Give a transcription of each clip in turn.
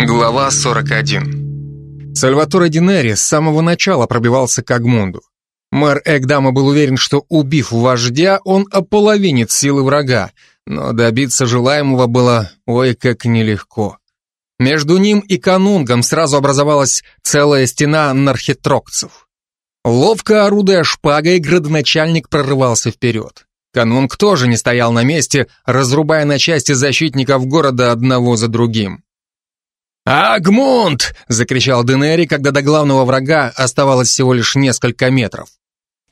Глава 41 Сальваторе Динери с самого начала пробивался к Агмунду. Мэр Эгдама был уверен, что, убив вождя, он ополовинит силы врага, но добиться желаемого было ой как нелегко. Между ним и канунгом сразу образовалась целая стена нархитрокцев. Ловко орудуя шпагой, градоначальник прорывался вперед. Канунг тоже не стоял на месте, разрубая на части защитников города одного за другим. «Агмунд!» — закричал Денери, когда до главного врага оставалось всего лишь несколько метров.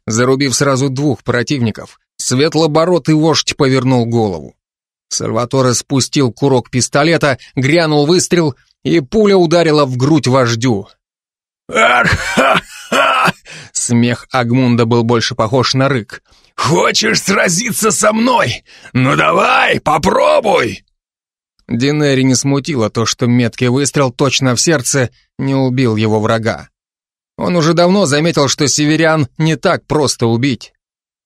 Зарубив сразу двух противников, светлобородый вождь повернул голову. Сальваторе спустил курок пистолета, грянул выстрел, и пуля ударила в грудь вождю. «Ах-ха-ха!» Смех Агмунда был больше похож на рык. «Хочешь сразиться со мной? Ну давай, попробуй!» Динери не смутило то, что меткий выстрел точно в сердце не убил его врага. Он уже давно заметил, что северян не так просто убить.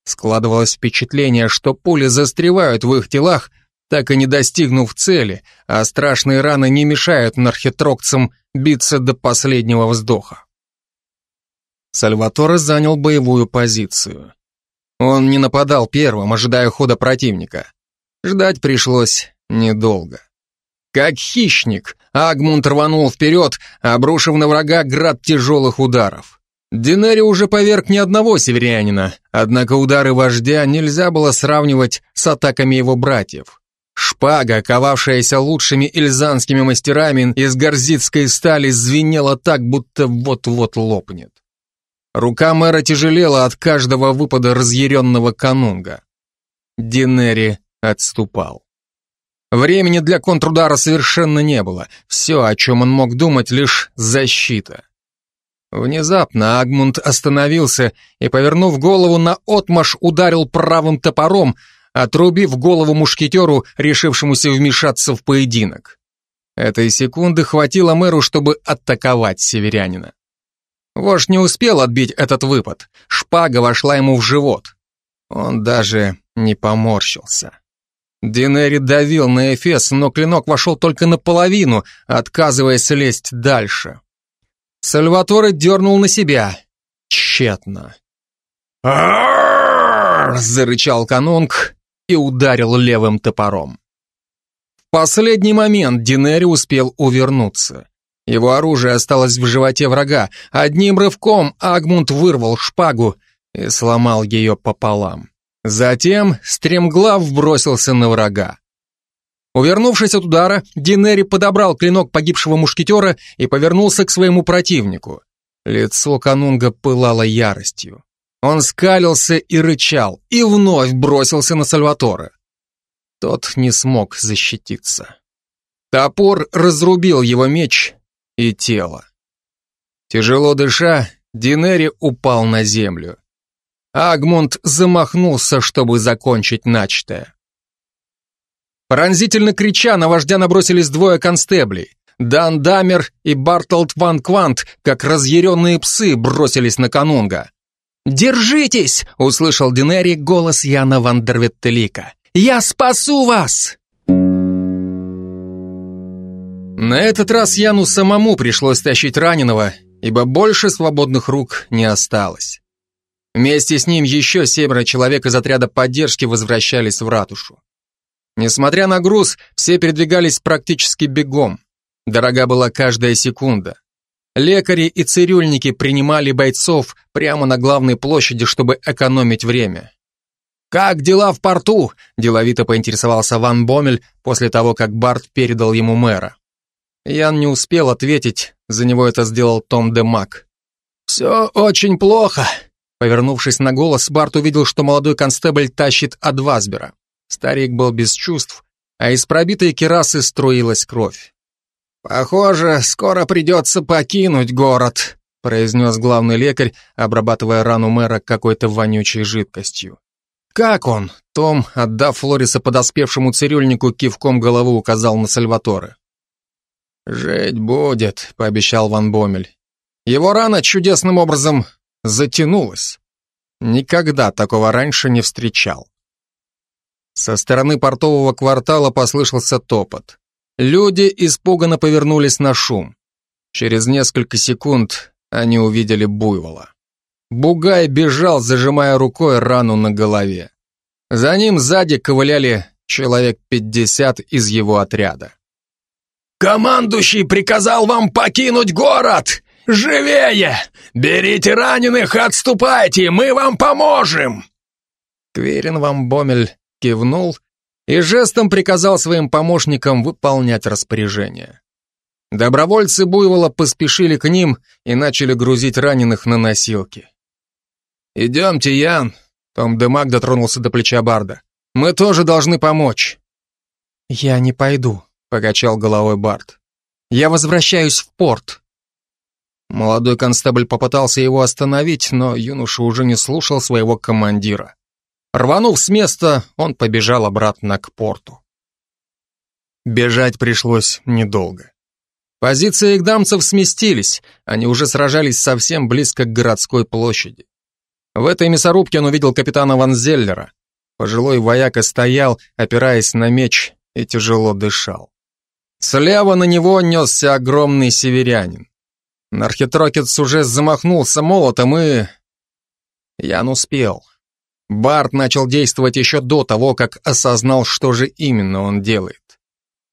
Складывалось впечатление, что пули застревают в их телах, так и не достигнув цели, а страшные раны не мешают нархитрокцам биться до последнего вздоха. Сальваторе занял боевую позицию. Он не нападал первым, ожидая хода противника. Ждать пришлось недолго. Как хищник, Агмунд рванул вперед, обрушив на врага град тяжелых ударов. Динери уже поверг ни одного северянина, однако удары вождя нельзя было сравнивать с атаками его братьев. Шпага, ковавшаяся лучшими ильзанскими мастерами из горзитской стали, звенела так, будто вот-вот лопнет. Рука мэра тяжелела от каждого выпада разъяренного канунга. Динери отступал. Времени для контрудара совершенно не было. Все, о чем он мог думать, лишь защита. Внезапно Агмунд остановился и, повернув голову на отмаш, ударил правым топором, отрубив голову мушкетеру, решившемуся вмешаться в поединок. Этой секунды хватило мэру, чтобы атаковать северянина. Вождь не успел отбить этот выпад. Шпага вошла ему в живот. Он даже не поморщился. Динери давил на Эфес, но клинок вошел только наполовину, отказываясь лезть дальше. Сальваторе дернул на себя. Тщетно. зарычал канунг и ударил левым топором. В последний момент Динери успел увернуться. Его оружие осталось в животе врага. Одним рывком Агмунд вырвал шпагу и сломал ее пополам. Затем стремглав бросился на врага. Увернувшись от удара, Динери подобрал клинок погибшего мушкетера и повернулся к своему противнику. Лицо канунга пылало яростью. Он скалился и рычал, и вновь бросился на Сальватора. Тот не смог защититься. Топор разрубил его меч и тело. Тяжело дыша, Динери упал на землю. Агмунд замахнулся, чтобы закончить начатое. Пронзительно крича, на вождя набросились двое констеблей. Дан Дамер и Бартолд Ван Квант, как разъяренные псы, бросились на канунга. «Держитесь!» — услышал Динери голос Яна Вандерветтелика. «Я спасу вас!» На этот раз Яну самому пришлось тащить раненого, ибо больше свободных рук не осталось. Вместе с ним еще семеро человек из отряда поддержки возвращались в ратушу. Несмотря на груз, все передвигались практически бегом. Дорога была каждая секунда. Лекари и цирюльники принимали бойцов прямо на главной площади, чтобы экономить время. «Как дела в порту?» – деловито поинтересовался Ван Бомель после того, как Барт передал ему мэра. Ян не успел ответить, за него это сделал Том де Мак. «Все очень плохо», Повернувшись на голос, Барт увидел, что молодой констебль тащит Адвазбера. Старик был без чувств, а из пробитой керасы струилась кровь. «Похоже, скоро придется покинуть город», произнес главный лекарь, обрабатывая рану мэра какой-то вонючей жидкостью. «Как он?» Том, отдав Флориса подоспевшему цирюльнику, кивком головы указал на Сальваторе. «Жить будет», — пообещал Ван Бомель. Его рана чудесным образом затянулось. Никогда такого раньше не встречал. Со стороны портового квартала послышался топот. Люди испуганно повернулись на шум. Через несколько секунд они увидели буйвола. Бугай бежал, зажимая рукой рану на голове. За ним сзади ковыляли человек пятьдесят из его отряда. «Командующий приказал вам покинуть город! Живее! Берите раненых, отступайте, мы вам поможем!» Кверин вам Бомель кивнул и жестом приказал своим помощникам выполнять распоряжение. Добровольцы Буйвола поспешили к ним и начали грузить раненых на носилки. «Идемте, Ян», — Том Демак дотронулся до плеча Барда. «Мы тоже должны помочь». «Я не пойду», — покачал головой Бард. «Я возвращаюсь в порт». Молодой констебль попытался его остановить, но юноша уже не слушал своего командира. Рванув с места, он побежал обратно к порту. Бежать пришлось недолго. Позиции игдамцев сместились, они уже сражались совсем близко к городской площади. В этой мясорубке он увидел капитана Ван Зеллера. Пожилой вояка стоял, опираясь на меч, и тяжело дышал. Слева на него несся огромный северянин. Нархитрокетс уже замахнулся молотом и... Ян успел. Барт начал действовать еще до того, как осознал, что же именно он делает.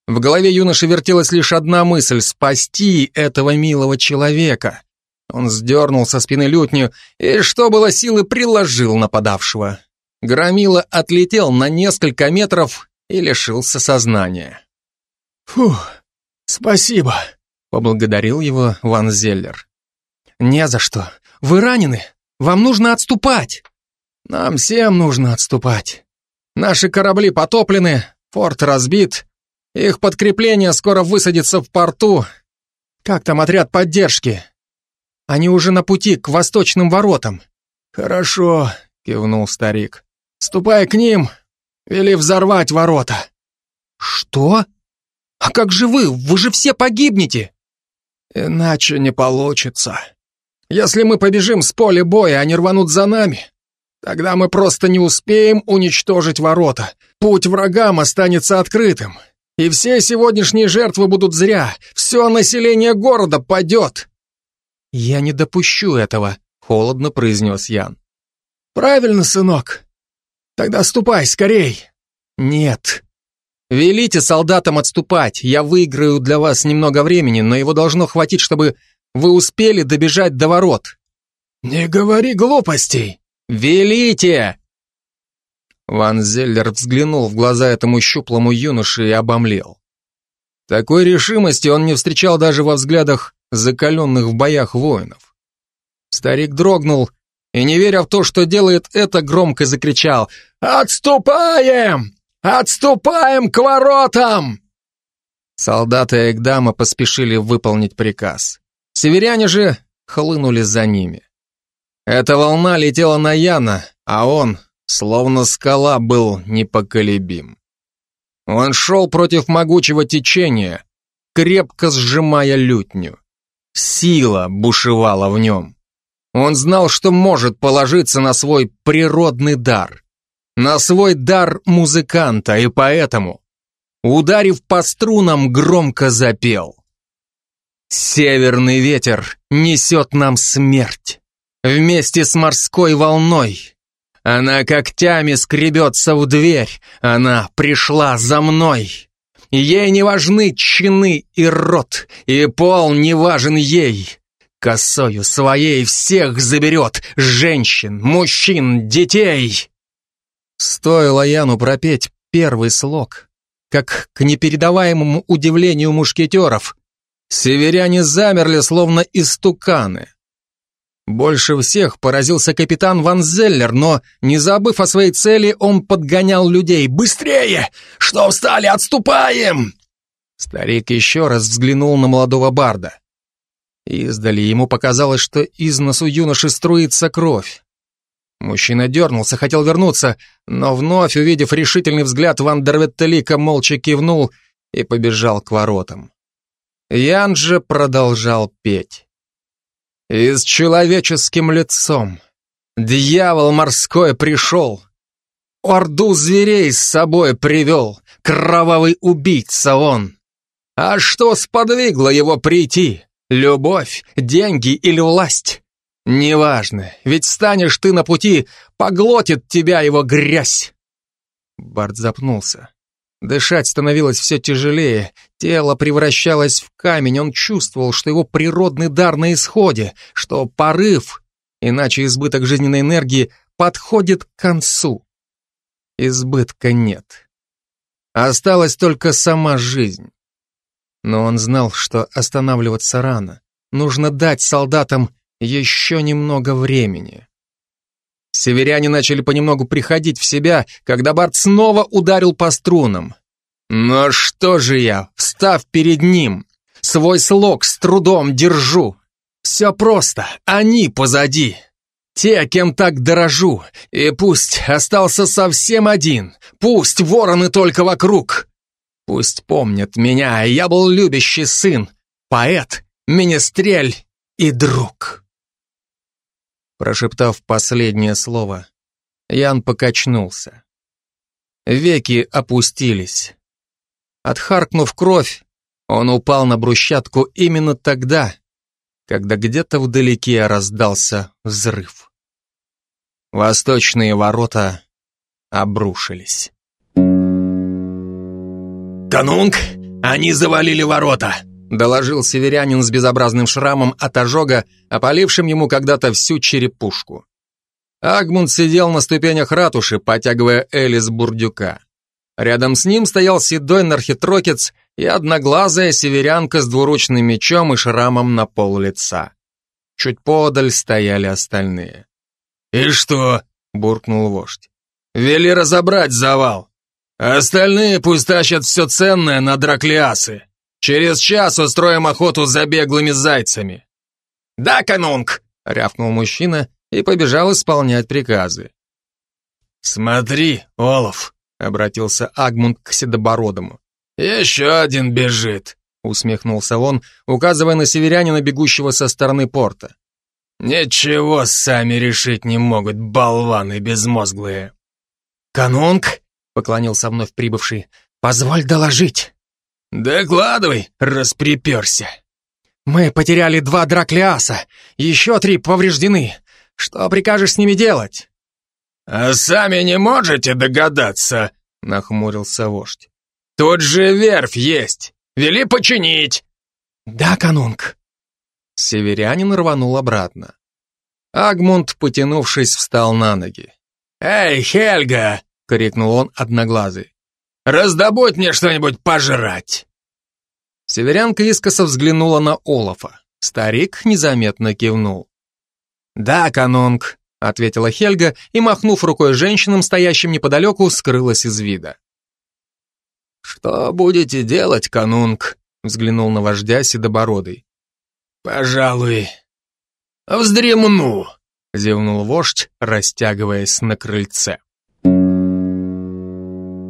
В голове юноши вертелась лишь одна мысль — спасти этого милого человека. Он сдернул со спины лютню и, что было силы, приложил нападавшего. Громила отлетел на несколько метров и лишился сознания. «Фух, спасибо», — поблагодарил его Ван Зеллер. «Не за что. Вы ранены. Вам нужно отступать». Нам всем нужно отступать. Наши корабли потоплены, форт разбит, их подкрепление скоро высадится в порту. Как там отряд поддержки? Они уже на пути к восточным воротам. Хорошо, кивнул старик. Ступай к ним, вели взорвать ворота. Что? А как же вы? Вы же все погибнете. Иначе не получится. Если мы побежим с поля боя, они рванут за нами. Тогда мы просто не успеем уничтожить ворота. Путь врагам останется открытым. И все сегодняшние жертвы будут зря. Все население города падет. Я не допущу этого, холодно произнес Ян. Правильно, сынок. Тогда ступай скорей. Нет. Велите солдатам отступать. Я выиграю для вас немного времени, но его должно хватить, чтобы вы успели добежать до ворот. Не говори глупостей. «Велите!» Ван Зеллер взглянул в глаза этому щуплому юноше и обомлел. Такой решимости он не встречал даже во взглядах закаленных в боях воинов. Старик дрогнул и, не веря в то, что делает это, громко закричал «Отступаем! Отступаем к воротам!» Солдаты Эгдама поспешили выполнить приказ. Северяне же хлынули за ними. Эта волна летела на Яна, а он, словно скала, был непоколебим. Он шел против могучего течения, крепко сжимая лютню. Сила бушевала в нем. Он знал, что может положиться на свой природный дар, на свой дар музыканта, и поэтому, ударив по струнам, громко запел. «Северный ветер несет нам смерть вместе с морской волной. Она когтями скребется в дверь, она пришла за мной. Ей не важны чины и рот, и пол не важен ей. Косою своей всех заберет, женщин, мужчин, детей. Стоило Яну пропеть первый слог, как к непередаваемому удивлению мушкетеров, северяне замерли, словно истуканы. Больше всех поразился капитан Ван Зеллер, но, не забыв о своей цели, он подгонял людей. «Быстрее! Что встали? Отступаем!» Старик еще раз взглянул на молодого барда. Издали ему показалось, что из носу юноши струится кровь. Мужчина дернулся, хотел вернуться, но вновь, увидев решительный взгляд Ван Дерветтелика, молча кивнул и побежал к воротам. Ян же продолжал петь и с человеческим лицом. Дьявол морской пришел. орду зверей с собой привел, кровавый убийца он. А что сподвигло его прийти? Любовь, деньги или власть? Неважно, ведь станешь ты на пути, поглотит тебя его грязь. Барт запнулся. Дышать становилось все тяжелее, тело превращалось в камень, он чувствовал, что его природный дар на исходе, что порыв, иначе избыток жизненной энергии, подходит к концу. Избытка нет. Осталась только сама жизнь. Но он знал, что останавливаться рано. Нужно дать солдатам еще немного времени. Северяне начали понемногу приходить в себя, когда Барт снова ударил по струнам. Но что же я, встав перед ним, свой слог с трудом держу. Все просто, они позади. Те, кем так дорожу, и пусть остался совсем один, пусть вороны только вокруг. Пусть помнят меня, я был любящий сын, поэт, министрель и друг. Прошептав последнее слово, Ян покачнулся. Веки опустились. Отхаркнув кровь, он упал на брусчатку именно тогда, когда где-то вдалеке раздался взрыв. Восточные ворота обрушились. «Канунг, они завалили ворота!» Доложил северянин с безобразным шрамом от ожога, опалившим ему когда-то всю черепушку. Агмунд сидел на ступенях ратуши, потягивая Элис бурдюка. Рядом с ним стоял седой нархитрокец и одноглазая северянка с двуручным мечом и шрамом на пол лица. Чуть подаль стояли остальные. «И что?» — буркнул вождь. «Вели разобрать завал. Остальные пусть тащат все ценное на драклиасы. Через час устроим охоту за беглыми зайцами. Да, канунг, рявкнул мужчина и побежал исполнять приказы. Смотри, Олаф, обратился Агмунд к Седобородому. Еще один бежит, усмехнулся он, указывая на северянина, бегущего со стороны порта. Ничего сами решить не могут, болваны безмозглые. Канунг, поклонился вновь прибывший, позволь доложить. «Докладывай, расприперся!» «Мы потеряли два драклеаса, еще три повреждены. Что прикажешь с ними делать?» «А сами не можете догадаться?» — нахмурился вождь. «Тут же верфь есть! Вели починить!» «Да, канунг!» Северянин рванул обратно. Агмунд, потянувшись, встал на ноги. «Эй, Хельга!» — крикнул он одноглазый. Раздобудь мне что-нибудь пожрать!» Северянка искоса взглянула на Олафа. Старик незаметно кивнул. «Да, канунг», — ответила Хельга и, махнув рукой женщинам, стоящим неподалеку, скрылась из вида. «Что будете делать, канунг?» — взглянул на вождя седобородый. «Пожалуй, вздремну», — зевнул вождь, растягиваясь на крыльце.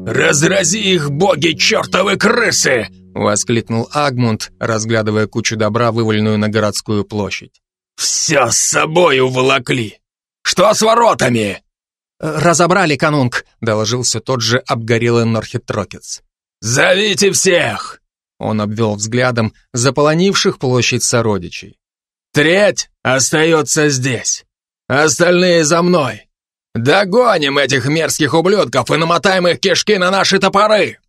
«Разрази их, боги, чертовы крысы!» — воскликнул Агмунд, разглядывая кучу добра, вываленную на городскую площадь. «Все с собой уволокли! Что с воротами?» «Разобрали, канунг», — доложился тот же обгорелый Норхитрокец. «Зовите всех!» Он обвел взглядом заполонивших площадь сородичей. «Треть остается здесь. Остальные за мной. Догоним этих мерзких ублюдков и намотаем их кишки на наши топоры!»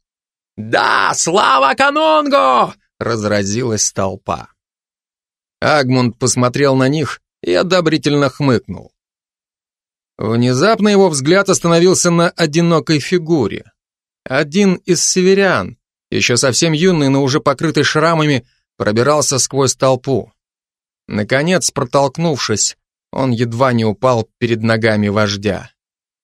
«Да, слава канонгу!» — разразилась толпа. Агмунд посмотрел на них и одобрительно хмыкнул. Внезапно его взгляд остановился на одинокой фигуре. Один из северян, еще совсем юный, но уже покрытый шрамами, пробирался сквозь толпу. Наконец, протолкнувшись, он едва не упал перед ногами вождя.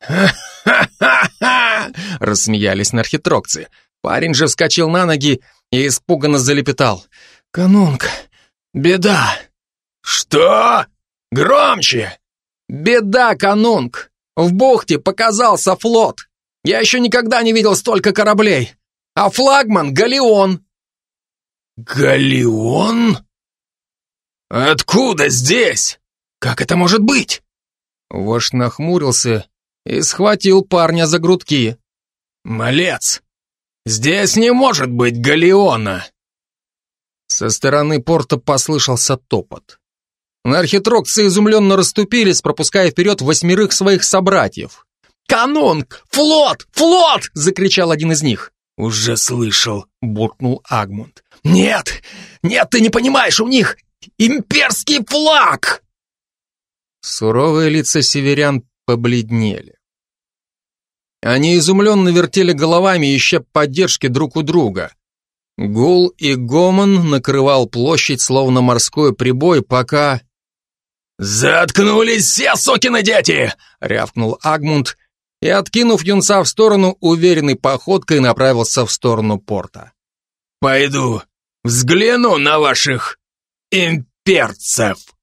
«Ха-ха-ха!» — рассмеялись нархитрокцы. Парень же вскочил на ноги и испуганно залепетал. «Канунг, беда!» «Что? Громче!» «Беда, канунг! В бухте показался флот! Я еще никогда не видел столько кораблей! А флагман — галеон!» «Галеон? Откуда здесь?» «Как это может быть?» Вождь нахмурился и схватил парня за грудки. «Малец, здесь не может быть галеона!» Со стороны порта послышался топот. Нархитрокцы изумленно расступились, пропуская вперед восьмерых своих собратьев. «Канунг! Флот! Флот!» — закричал один из них. «Уже слышал», — буркнул Агмунд. «Нет! Нет, ты не понимаешь, у них имперский флаг!» Суровые лица северян побледнели. Они изумленно вертели головами, ища поддержки друг у друга. Гул и гомон накрывал площадь, словно морской прибой, пока... «Заткнулись все сукины дети!» — рявкнул Агмунд и, откинув юнца в сторону, уверенной походкой направился в сторону порта. «Пойду взгляну на ваших имперцев!»